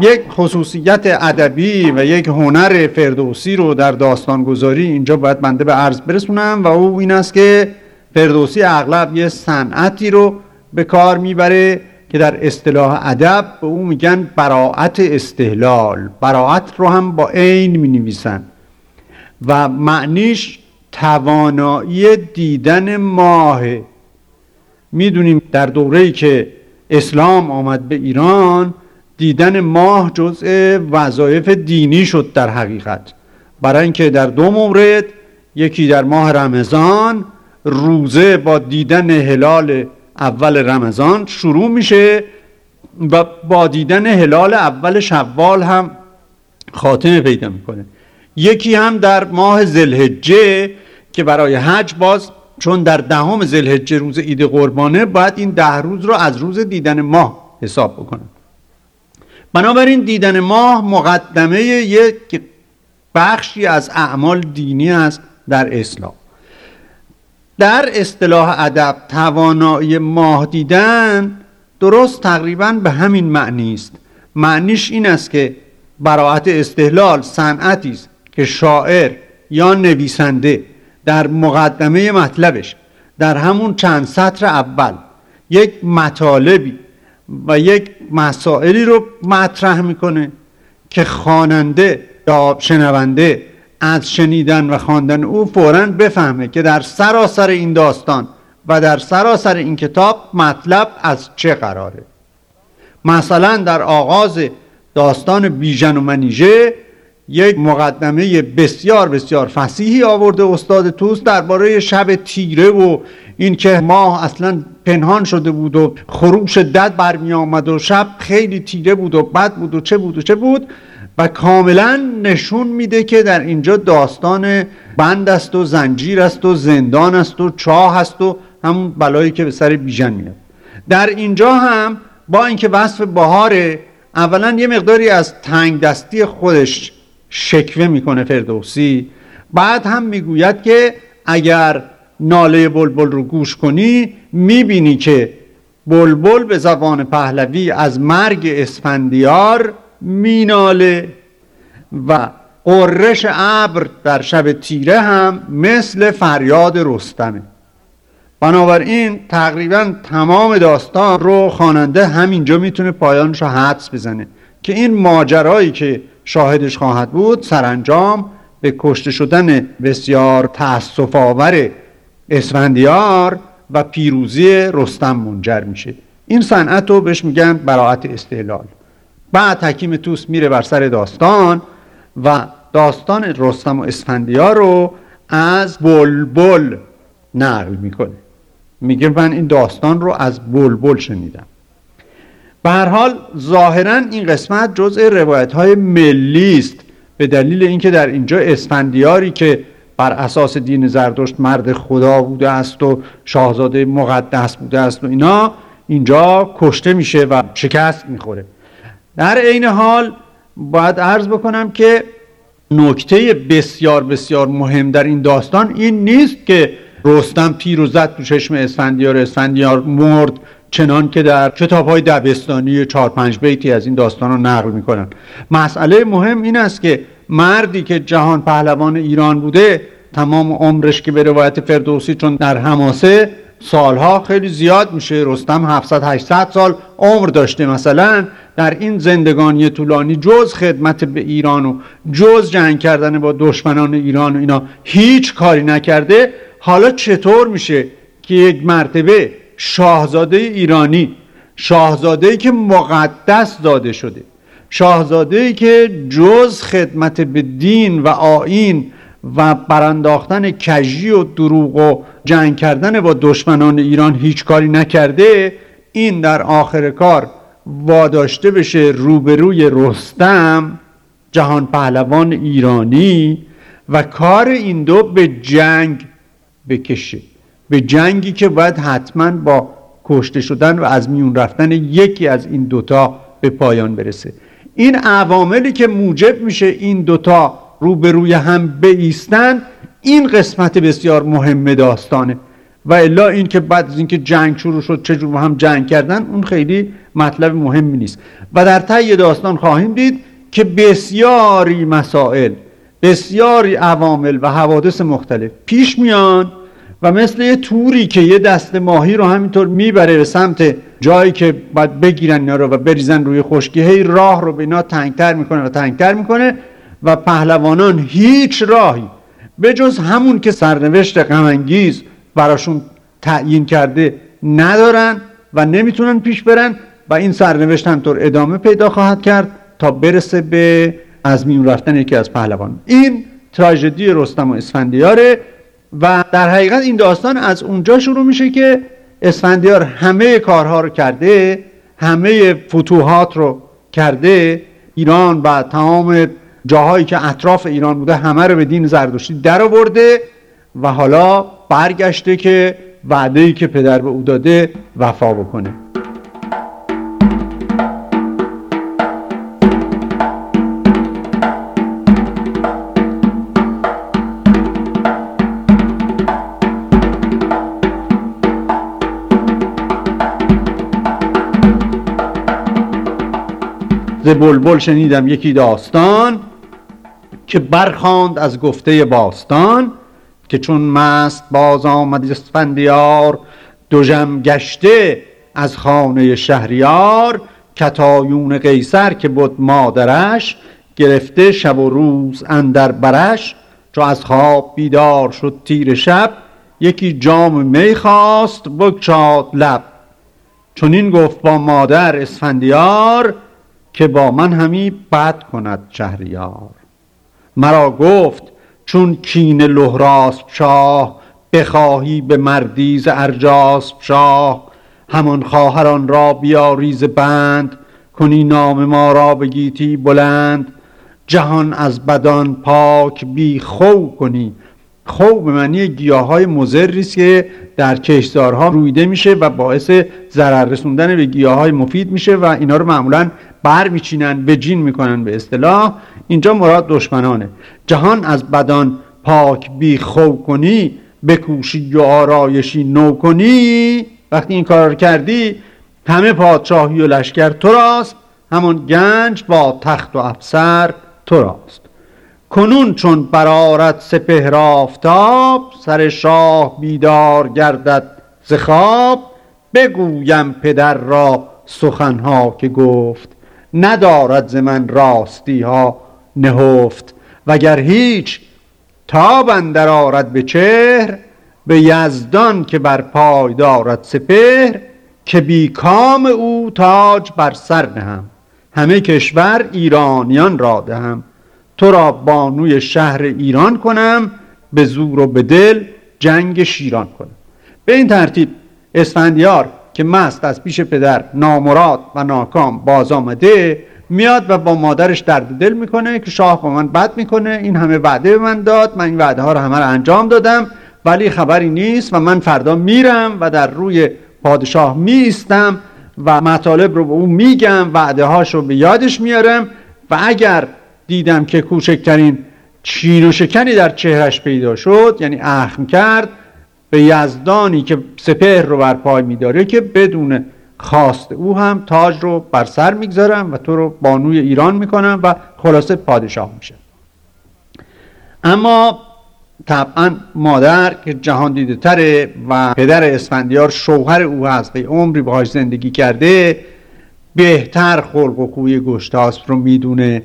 یک خصوصیت ادبی و یک هنر فردوسی رو در داستانگذاری اینجا باید بنده به عرض برسونم و او این است که فردوسی اغلب یه صنعتی رو به کار می‌بره که در اصطلاح ادب به او میگن براعت استهلال براعت رو هم با عین می نویسن و معنیش توانایی دیدن ماه. می‌دونیم در دوره که اسلام آمد به ایران دیدن ماه جزء وظایف دینی شد در حقیقت. برای اینکه در دو مورد یکی در ماه رمضان روزه با دیدن هلال اول رمضان شروع میشه و با دیدن هلال اول شوال هم خاتمه پیدا می‌کنه. یکی هم در ماه زلهجه که برای حج باز چون در دهم زلهجه روز عید قربانه باید این ده روز رو از روز دیدن ماه حساب بکنن بنابراین دیدن ماه مقدمه یک بخشی از اعمال دینی است در اسلام. در اصطلاح ادب توانایی ماه دیدن درست تقریبا به همین معنی است. معنیش این است که براعت استهلال صنعتی است که شاعر یا نویسنده در مقدمه مطلبش در همون چند سطر اول یک مطالبی و یک مسائلی رو مطرح می‌کنه که خواننده یا شنونده از شنیدن و خواندن او فورا بفهمه که در سراسر این داستان و در سراسر این کتاب مطلب از چه قراره. مثلا در آغاز داستان بیژن و منیژه یک مقدمه بسیار بسیار فسیحی آورده استاد توس درباره شب تیره و اینکه ماه اصلا پنهان شده بود و خروش دد برمی آمد و شب خیلی تیره بود و بد بود و چه بود و چه بود و کاملا نشون میده که در اینجا داستان بند است و زنجیر است و زندان است و چاه است و همون بلایی که به سر بیژن میاد. در اینجا هم با اینکه وصف بهاره اولا یه مقداری از تنگ دستی خودش شکوه می‌کنه فردوسی. بعد هم می‌گوید که اگر ناله بلبل رو گوش کنی می‌بینی که بلبل به زبان پهلوی از مرگ اسفندیار میناله و قررش ابر در شب تیره هم مثل فریاد رستمه. بنابراین تقریبا تمام داستان رو خواننده همینجا می‌تونه پایانش رو حدس بزنه که این ماجرایی که شاهدش خواهد بود سرانجام به کشته شدن بسیار تأسف آور اسفندیار و پیروزی رستم منجر میشه. این صنعت رو بهش میگن براعت استحلال بعد حکیم توس میره بر سر داستان و داستان رستم و اسفندیار رو از بلبل نقل می‌کنه. میگه من این داستان رو از بلبل شنیدم. به هر حال ظاهرا این قسمت جزء روایت های ملی است. به دلیل اینکه در اینجا اسفندیاری که بر اساس دین زردشت مرد خدا بوده است و شاهزاده مقدس بوده است و اینا اینجا کشته میشه و شکست می‌خوره. در عین حال باید عرض بکنم که نکته بسیار بسیار مهم در این داستان این نیست که رستم تیر و زد تو چشم اسفندیار اسفندیار مرد چنان که در کتاب های دبستانی چهار پنج بیتی از این داستان رو نقل می‌کنن. مسئله مهم این است که مردی که جهان پهلوان ایران بوده تمام عمرش که به روایت فردوسی چون در هماسه سالها خیلی زیاد میشه. رستم 700 800 سال عمر داشته مثلا. در این زندگانی طولانی جز خدمت به ایران و جز جنگ کردن با دشمنان ایران و اینا هیچ کاری نکرده. حالا چطور میشه که یک مرتبه شاهزاده ایرانی شاهزاده که مقدس داده شده شاهزاده که جز خدمت به دین و آین و برانداختن کجی و دروغ و جنگ کردن با دشمنان ایران هیچ کاری نکرده این در آخر کار واداشته بشه روبروی رستم جهان پهلوان ایرانی و کار این دو به جنگ بکشه. به جنگی که باید حتما با کشته شدن و از میون رفتن یکی از این دوتا به پایان برسه. این عواملی که موجب میشه این دوتا روبروی هم بیستن این قسمت بسیار مهم داستانه. و الا این که بعد از اینکه جنگ شروع شد چجور هم جنگ کردن اون خیلی مطلب مهمی نیست. و در طی داستان خواهیم دید که بسیاری مسائل بسیاری عوامل و حوادث مختلف پیش میان و مثل یه توری که یه دست ماهی رو همینطور می‌بره به سمت جایی که باید بگیرن اینا رو و بریزن روی خشکی هی راه رو به اینا تنگتر می‌کنه و تنگتر می‌کنه و پهلوانان هیچ راهی به جز همون که سرنوشت غمانگیز براشون تعیین کرده ندارن و نمی‌تونن پیش برن و این سرنوشت همطور ادامه پیدا خواهد کرد تا برسه به از میون رفتن یکی از پهلوان. این تراژدی رستم و اسفندیاره و در حقیقت این داستان از اونجا شروع میشه که اسفندیار همه کارها رو کرده همه فتوحات رو کرده. ایران و تمام جاهایی که اطراف ایران بوده همه رو به دین زردشتی در آورده و حالا برگشته که وعده که پدر به او داده وفا بکنه. ز بلبل شنیدم یکی داستان که برخاند از گفته باستان که چون مست باز آمد اسفندیار جم گشته از خانه شهریار کتایون قیصر که بود مادرش گرفته شب و روز اندر برش چو از خواب بیدار شد تیر شب یکی جام می خواست بگشاد لب. چون این گفت با مادر اسفندیار که با من همی بد کند شهریار. مرا گفت چون کین لهراسب شاه بخواهی به مردیز ارجاسب شاه. همان خواهران را بیاریز بند کنی نام ما را بگیتی بلند. جهان از بدان پاک بی خو کنی. خو به معنی گیاه های است که در کشتارها رویده میشه و باعث ضرر رسوندن به گیاه مفید میشه و اینا رو معمولا بر میچینن به جین می‌کنن به اصطلاح. اینجا مراد دشمنانه. جهان از بدان پاک بی خو کنی بکوشی و آرایشی نو کنی. وقتی این کار کردی همه پادشاهی و لشکر تو راست همون گنج با تخت و افسر تو راست. کنون چون برارت سپهر آفتاب سر شاه بیدار گردد ز خواب بگویم پدر را سخنها که گفت ندارد ز من راستی ها نهفت وگر هیچ تاب اندر آرد به چهر به یزدان که بر پای دارد سپهر که بی کام او تاج بر سر نهم. همه کشور ایرانیان را دهم. تو را بانوی شهر ایران کنم به زور و به دل جنگ شیران کنم. به این ترتیب اسفندیار که مست از پیش پدر نامراد و ناکام باز آمده میاد و با مادرش درد دل می‌کنه که شاه با من بد می‌کنه این همه وعده به من داد من این وعده ها رو همه رو انجام دادم ولی خبری نیست و من فردا میرم و در روی پادشاه میستم و مطالب رو به او میگم وعده هاش رو به یادش میارم و اگر دیدم که کوچکترین چین و شکنی در چهرش پیدا شد یعنی اخم کرد به یزدانی که سپهر رو بر پای میداره که بدون خواست او هم تاج رو بر سر می‌گذارم و تو رو بانوی ایران می‌کنم و خلاصه پادشاه میشه اما طبعا مادر که جهان دیده تره و پدر اسفندیار شوهر او هست و عمری باهاش زندگی کرده بهتر خلق و خوی گشتاسب رو می‌دونه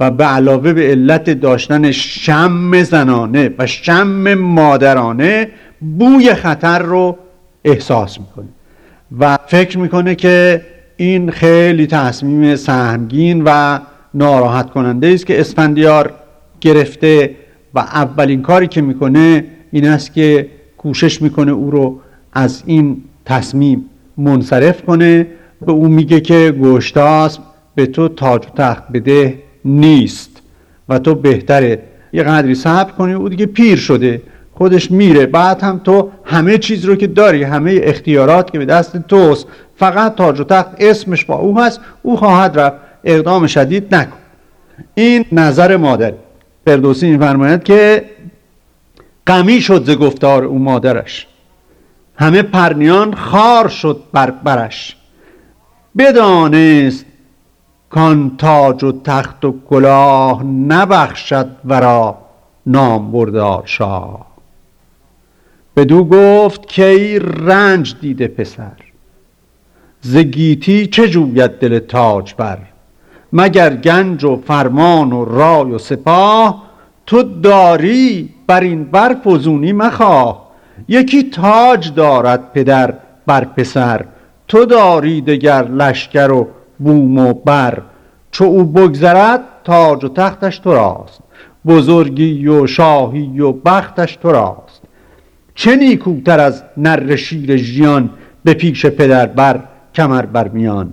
و به علاوه به علت داشتن شم زنانه و شم مادرانه بوی خطر رو احساس می‌کنه و فکر می‌کنه که این خیلی تصمیم سهمگین و ناراحت کننده است که اسفندیار گرفته و اولین کاری که می‌کنه این است که کوشش می‌کنه او رو از این تصمیم منصرف کنه. به او میگه که گشتاس به تو تاج و تخت بده نیست و تو بهتره. یه قدری صبر کنی. او دیگه پیر شده. خودش میره. بعد هم تو همه چیز رو که داری همه اختیارات که به دست توست فقط تاج و تخت اسمش با او هست او خواهد رفت. اقدام شدید نکن. این نظر مادر. فردوسی فرماید که غمی شد ز گفتار او مادرش. همه پرنیان خار شد بر برش. بدانست کان تاج و تخت و کلاه نبخشد ورا نام بردار شاه. بدو گفت که ای رنج دیده پسر ز گیتی چه جوید دل تاج بر؟ مگر گنج و فرمان و رای و سپاه؟ تو داری بر این بر فزونی مخواه یکی تاج دارد پدر بر پسر تو داری دگر لشکر و بوم و بر چو او بگذرد تاج و تختش تو راست بزرگی و شاهی و بختش تو راست. چه نیکوتر از نر شیر ژیان به پیش پدر بر کمر بر میان.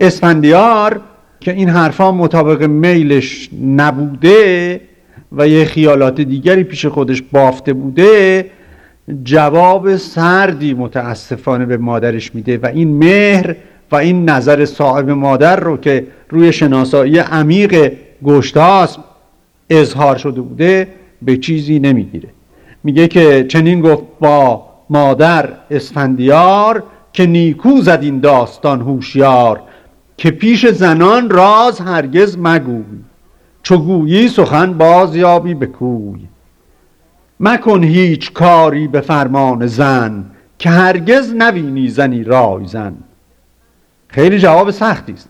اسفندیار که این حرفا مطابق میلش نبوده و یه خیالات دیگری پیش خودش بافته بوده جواب سردی متاسفانه به مادرش میده و این مهر و این نظر صاحب مادر رو که روی شناسایی عمیق گشتاس اظهار شده بوده به چیزی نمی‌گیره. میگه که چنین گفت با مادر اسفندیار که نیکو زد این داستان هوشیار که پیش زنان راز هرگز مگوی چو گویی سخن باز یابی به کوی مکن هیچ کاری به فرمان زن که هرگز نبینی زنی رای زن. خیلی جواب سختی است.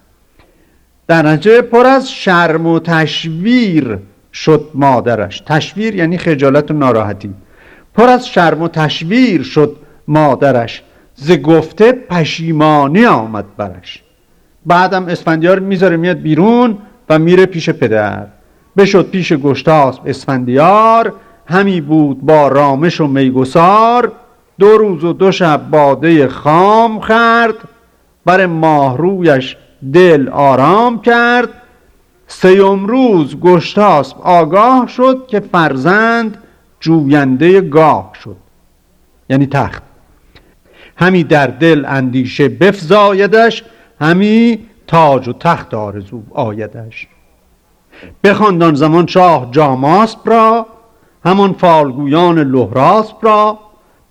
در نتیجه پر از شرم و تشویر شد مادرش. تشویر یعنی خجالت و ناراحتی. پر از شرم و تشویر شد مادرش. ز گفته پشیمانی آمد برش. بعدم اسفندیار می‌ذاره میاد بیرون و میره پیش پدر. بشد پیش گشتاس اسفندیار. همی بود با رامش و میگسار. دو روز و دو شب باده خام خرد. بر ماهرویش دل آرام کرد. سیوم روز گشتاسب آگاه شد که فرزند جوینده گاه شد. یعنی تخت. همی در دل اندیشه بفزایدش همی تاج و تخت آرزو آیدش. بخواند زمان شاه جاماسپ را همان فالگویان لهراسپ را.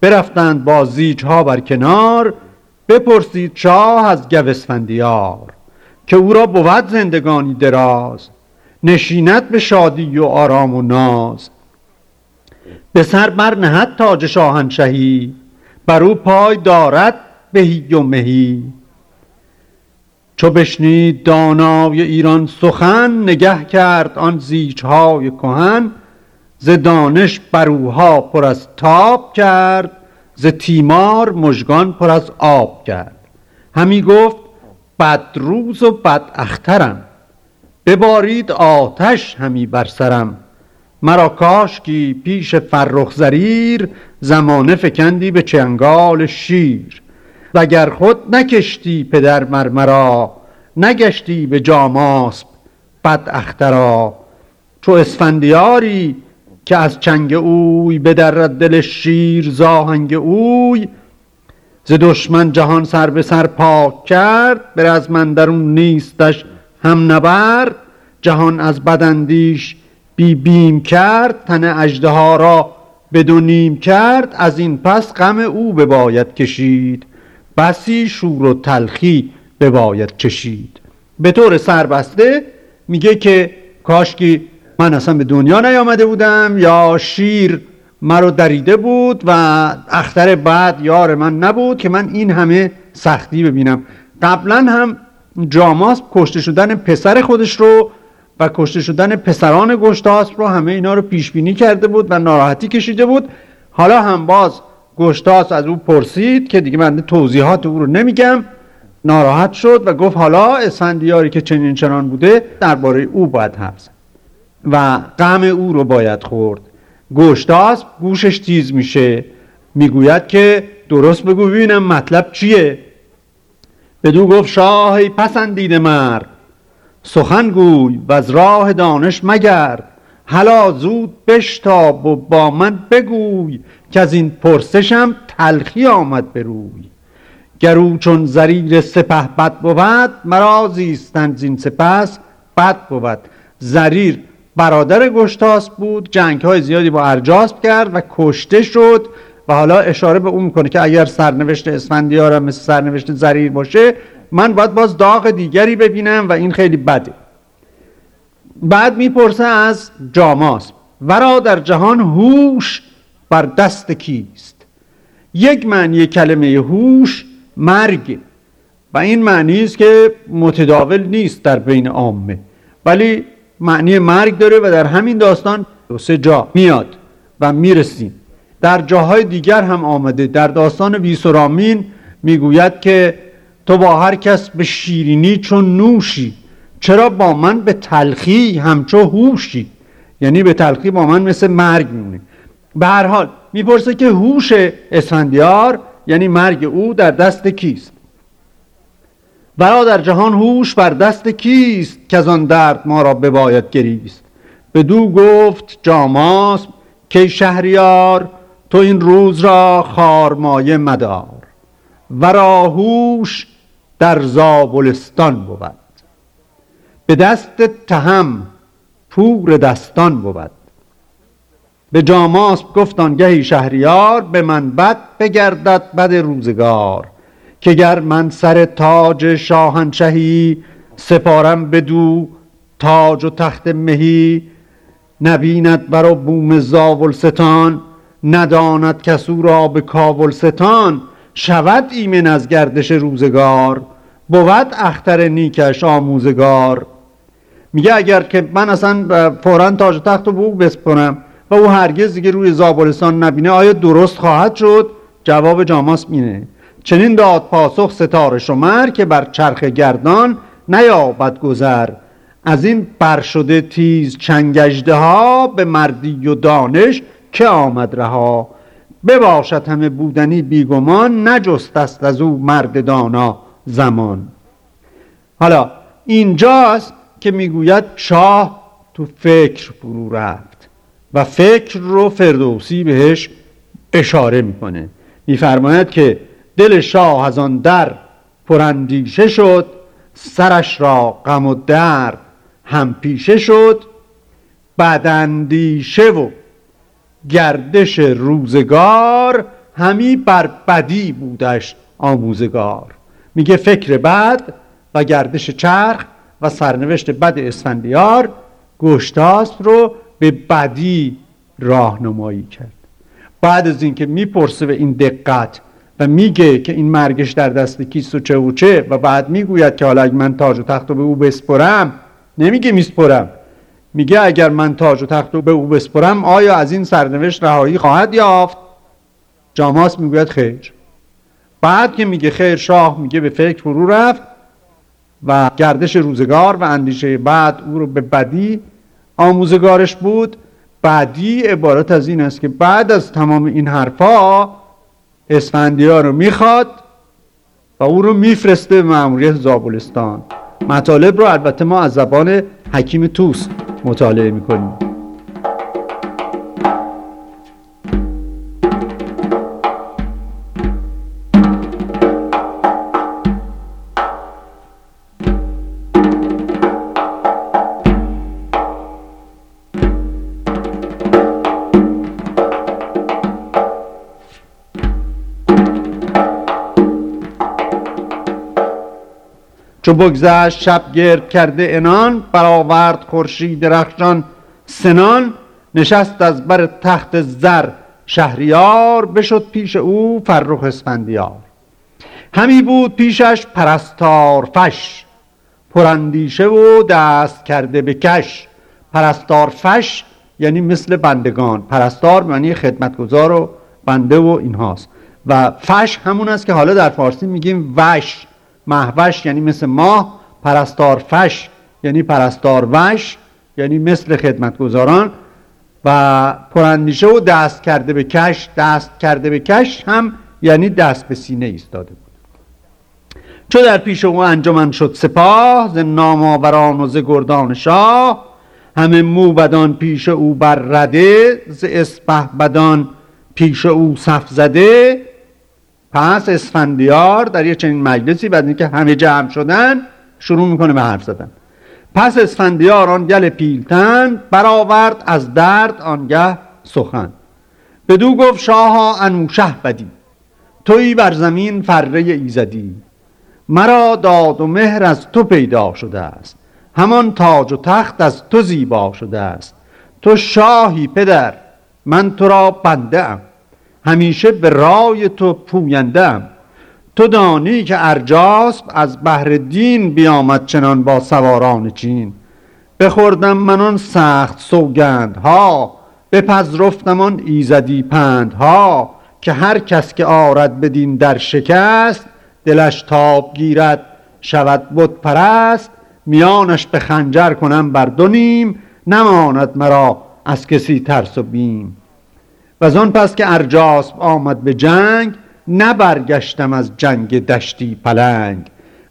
برفتند با ها بر کنار بپرسید شاه از گوسفندیار. که او را بود زندگانی دراز نشینت به شادی و آرام و ناز. به سر بر نهد تاج شاهنشهی بر او پای دارد بهی و مهی. چو بشنید دانای ایران سخن نگه کرد آن زیجهای کهن. ز دانش بروها پر از تاب کرد ز تیمار مژگان پر از آب کرد. همی گفت بد روز و بد اخترم. ببارید آتش همی بر سرم. مرا کاشکی پیش فرخ زریر زمانه فکندی به چنگال شیر. وگر خود نکشتی پدر مرمرا نگشتی به جاماسب بد اخترا. چو اسفندیاری که از چنگ اوی بدرد دل شیر زاهنگ اوی ز دشمن جهان سر به سر پاک کرد بر از من درون نیستش هم نبرد. جهان از بدندیش بی بیم کرد تن اجده را بدو نیم کرد. از این پس غم او بباید کشید بسی شور و تلخی بباید کشید به طور سربسته میگه که کاشکی من اصلا به دنیا نیامده بودم یا شیر مرا دریده بود و اختر بعد یار من نبود که من این همه سختی ببینم. قبلا هم جاماس کشته شدن پسر خودش رو و کشته شدن پسران گشتاسپ رو همه اینا رو پیش بینی کرده بود و ناراحتی کشیده بود. حالا هم باز گشتاس از او پرسید که دیگه من توضیحات او رو نمیگم. ناراحت شد و گفت حالا اسفندیاری که چنین چنان بوده درباره او باید حرف و غم او رو باید خورد. گشتاس گوشش تیز میشه. می‌گوید که درست بگو ببینم مطلب چیه. بدو گفت شاه پسندیده مرد سخن گوی و از راه دانش مگرد حالا زود بشتاب و با من بگوی که از این پرسشم تلخی آمد به روی. گرو چون زریر سپه بد بود مرا زیستن زین سپس بد بود. زریر برادر گشتاس بود جنگ های زیادی با ارجاسب کرد و کشته شد و حالا اشاره به اون می‌کنه که اگر سرنوشت اسفندیار مثل سرنوشت زریر باشه من باید باز داغ دیگری ببینم و این خیلی بده. بعد می‌پرسه از جاماس ورا در جهان هوش بر دست کیست؟ یک معنی کلمه هوش مرگ. و این معنی است که متداول نیست در بین عامه. ولی معنی مرگ داره و در همین داستان سه جا میاد و می‌رسیم. در جاهای دیگر هم آمده. در داستان ویسرامین می‌گوید که تو با هر کس به شیرینی چون نوشی. چرا با من به تلخی همچو هوشی؟ یعنی به تلخی با من مثل مرگ میمونه. به هر حال می‌پرسه که هوش اسفندیار یعنی مرگ او در دست کیست؟ در جهان هوش بر دست کیست که از آن درد ما را بباید گریست؟ دو گفت جاماس که شهریار تو این روز را خارمایه مدار ورا هوش در زابلستان بود به دست تهم پور دستان بود. به جاماس گفت آنگهی شهریار به من بد بگردد بد روزگار که گر من سر تاج شاهنشهی سپارم بدو تاج و تخت مهی نبیند بر بوم زاولستان نداند کسو را به کابلستان شود ایمن از گردش روزگار بود اختر نیکش آموزگار. میگه اگر که من اصلا فورا تاج و تخت رو به او بسپرم و او هرگز دیگه روی زابلستان نبینه آیا درست خواهد شد؟ جواب جاماس مینه چنین داد پاسخ ستاره شمر که بر چرخ گردان نیابد گذر. از این برشده تیز چنگجده ها به مردی و دانش که آمد رها. بباشد همه بودنی بیگمان نجست است از او مرد دانا زمان. حالا اینجاست که می‌گوید شاه تو فکر فرو رفت و فکر رو فردوسی بهش اشاره می‌کنه. میفرماید که دل شاه از آن در پراندیشه شد سرش را غم و درد هم پیشه شد. بداندیشه و گردش روزگار همی بر بدی بودش آموزگار. میگه فکر بد و گردش چرخ و سرنوشت بد اسفندیار گشتاس رو به بدی راهنمایی کرد. بعد از اینکه می‌پرسه به این دقت و میگه که این مرگش در دست کیست و چه و چه و بعد می‌گوید که حالا اگه من تاج و تخت رو به او بسپرم نمیگه میسپرم. میگه اگر من تاج و تخت رو به او بسپرم آیا از این سرنوشت رهایی خواهد یافت؟ جاماس می‌گوید خیر. بعد که میگه خیر شاه میگه به فکر فرو رفت و گردش روزگار و اندیشه بعد او رو به بدی آموزگارش بود. بعدی عبارت از این است که بعد از تمام این حرفا اسفندیار رو می‌خواد و او رو میفرسته به معمولیت زابلستان. مطالب رو البته ما از زبان حکیم توست مطالعه می‌کنیم. چو بگذشت شب گرد کرده انان برآورد خورشید درخشان سنان. نشست از بر تخت زر شهریار بشد پیش او فرخ اسفندیار. همی بود پیشش پرستار فش پراندیشه و دست کرده به کش. پرستار فش یعنی مثل بندگان پرستار معنی خدمتگزار و بنده و اینهاست. و فش همون است که حالا در فارسی میگیم وش. محوش یعنی مثل ماه پرستار فش یعنی پرستار وش یعنی مثل خدمتگزاران و پراندیشه و دست کرده به کش دست کرده به کش هم یعنی دست به سینه ایستاده بود. چو در پیش او انجمن شد سپاه ز نامآوران و ز گردان شاه همه موبدان پیش او بر رده ز اسپه بدان پیش او صف زده پس اسفندیار در یه چنین مجلسی بعد اینکه همه جمع شدن شروع می‌کنه به حرف زدن. پس اسفندیار آن گل پیلتن برآورد از درد آنگه سخن. بدو گفت شاها انوشه بدی توی بر زمین فره ایزدی. مرا داد و مهر از تو پیدا شده است همان تاج و تخت از تو زیبا شده است. تو شاهی پدر من تو را بنده ام. همیشه به رای تو پوینده ام تو دانی که ارجاسب از بهر دین بیامد چنان با سواران چین. بخوردم من آن سخت سوگندها بپذرفتم آن ایزدی پندها که هر کس که آرد بدین در شکست دلش تاب گیرد شود بود پرست. میانش به خنجر کنم بر دو نیم نماند مرا از کسی ترس و بیم. و آن پس که ارجاسب آمد به جنگ نبرگشتم از جنگ دشتی پلنگ.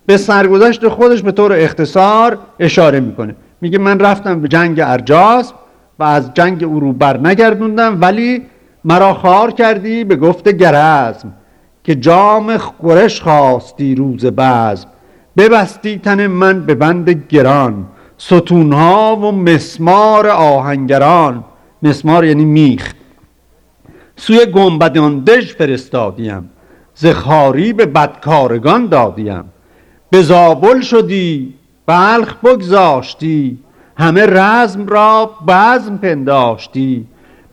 به سرگذشت خودش به طور اختصار اشاره می‌کنه. میگه من رفتم به جنگ ارجاسب و از جنگ او رو بر نگردوندم ولی مرا خار کردی به گفت گرزم که جام خورش خواستی روز بزم. ببستی تن من به بند گران ستونها و مسمار آهنگران. مسمار یعنی میخ. سوی گنبدان دژ فرستادیم. زخاری به بدکارگان دادیم. به زابل شدی بلخ بگذاشتی. همه رزم را بزم پنداشتی.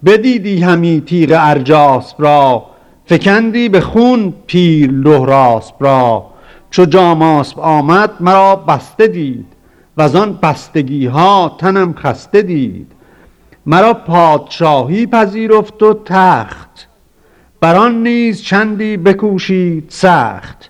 بدیدی همی تیغ ارجاس را. فکندی به خون پیر لهراسب را. چو جاماسب آمد مرا بسته دید. و از آن بستگی ها تنم خسته دید. مرا پادشاهی پذیرفت و تخت. بران نیز چندی بکوشید سخت.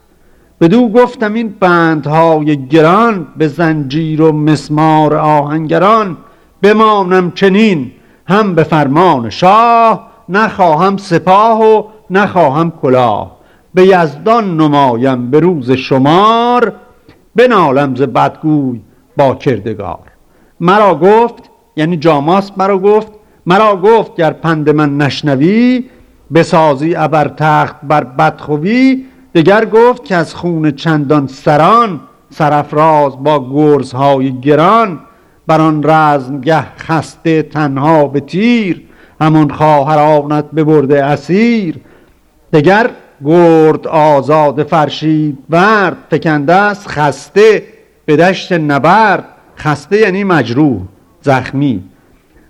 بدو گفتم این بندهای گران به زنجیر و مسمار آهنگران بمانم چنین هم به فرمان شاه نخواهم سپاه و نخواهم کلاه. به یزدان نمایم به روز شمار بنالم ز بدگوی با کردگار. مرا گفت یعنی جاماس مرا گفت. مرا گفت گر پند من نشنوی بسازی ابر تخت بر بدخوی دگر گفت که از خون چندان سران سرفراز با گرزهای گران. بر آن رزمگه خسته تنها به تیر همان خواهرانت ببرده اسیر. دگر گرد آزاد فرشید ورد فکنده است خسته به دشت نبرد. خسته یعنی مجروح. زخمی.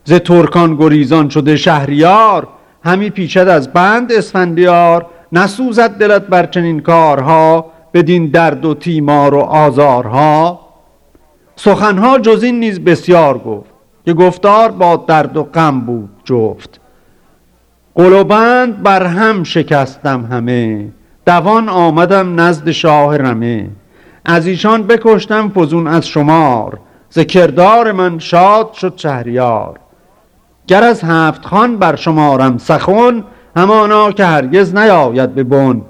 ز ترکان گریزان شده شهریار همی پیچد از بند اسفندیار. نسوزد دلت بر چنین کارها بدین درد و تیمار و آزارها. سخنها جز این نیز بسیار گفت که گفتار با درد و غم بود جفت. قلوبند بر هم شکستم همه دوان آمدم نزد شاه رمه. از ایشان بکشتم فزون از شمار ز کردار من شاد شد شهریار. گر از هفت خان بر شمارم سخن همانا که هرگز نیاید به بن.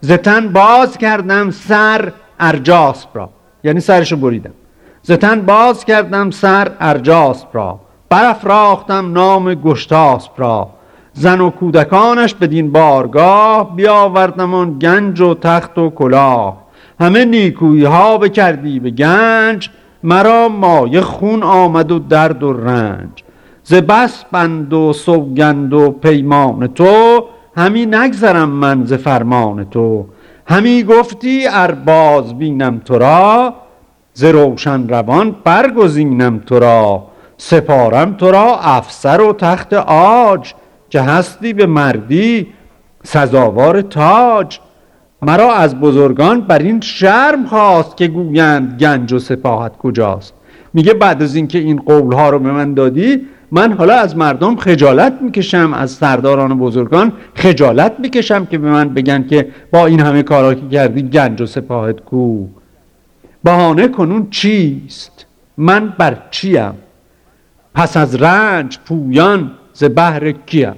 زتن باز کردم سر ارجاسب را. یعنی سرشو بریدم. زتن باز کردم سر ارجاسب را. برافراختم نام گشتاسب را. زن و کودکانش بدین بارگاه بیاوردم آن گنج و تخت و کلاه. همه نیکویی ها بکردی به گنج مرا مایه خون آمد و درد و رنج. ز بس بند و سوگند و پیمان تو همی نگذرم من ز فرمان تو. همی گفتی ار باز بینم تو را ز روشن روان برگزینم تو را سپارم تو را افسر و تخت آج که هستی به مردی سزاوار تاج. مرا از بزرگان بر این شرم خواست که گویند گنج و سپاهت کجاست. میگه بعد از اینکه این قول ها رو به من دادی من حالا از مردم خجالت می‌کشم از سرداران بزرگان خجالت می‌کشم که به من بگن که با این همه کارا که کردی گنج و سپاهت کو. بهانه کنون چیست؟ من بر چیم؟ پس از رنج پویان ز بهر کیم؟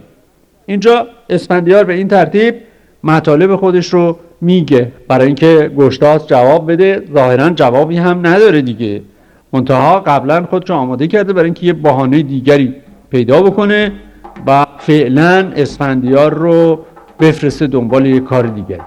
اینجا اسفندیار به این ترتیب مطالب خودش رو میگه. برای اینکه گشتاس جواب بده ظاهرا جوابی هم نداره دیگه. منتها قبلا خودش آماده کرده برای اینکه یه بهانه دیگری پیدا بکنه و فعلا اسفندیار رو بفرسته دنبال یه کار دیگری.